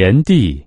田地。